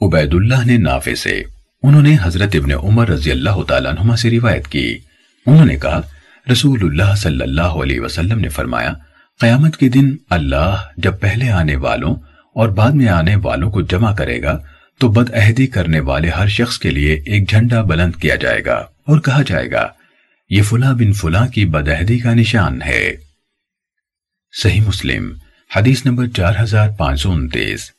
عبید اللہ نے نافع سے، انہوں نے حضرت ابن عمر رضی اللہ تعالیٰ عنہ سے روایت کی۔ انہوں نے کہا رسول اللہ صلی اللہ علیہ وسلم نے فرمایا، قیامت کے دن اللہ جب پہلے آنے والوں اور بعد میں آنے والوں کو جمع کرے گا، تو بد عہدی کرنے والے ہر شخص کے لیے ایک جھنڈا بلند کیا جائے گا اور کہا جائے گا، یہ فلاں بن فلاں کی بد عہدی کا نشان ہے۔ صحیح مسلم، حدیث نمبر چار ہزار پانچ سو انتیس۔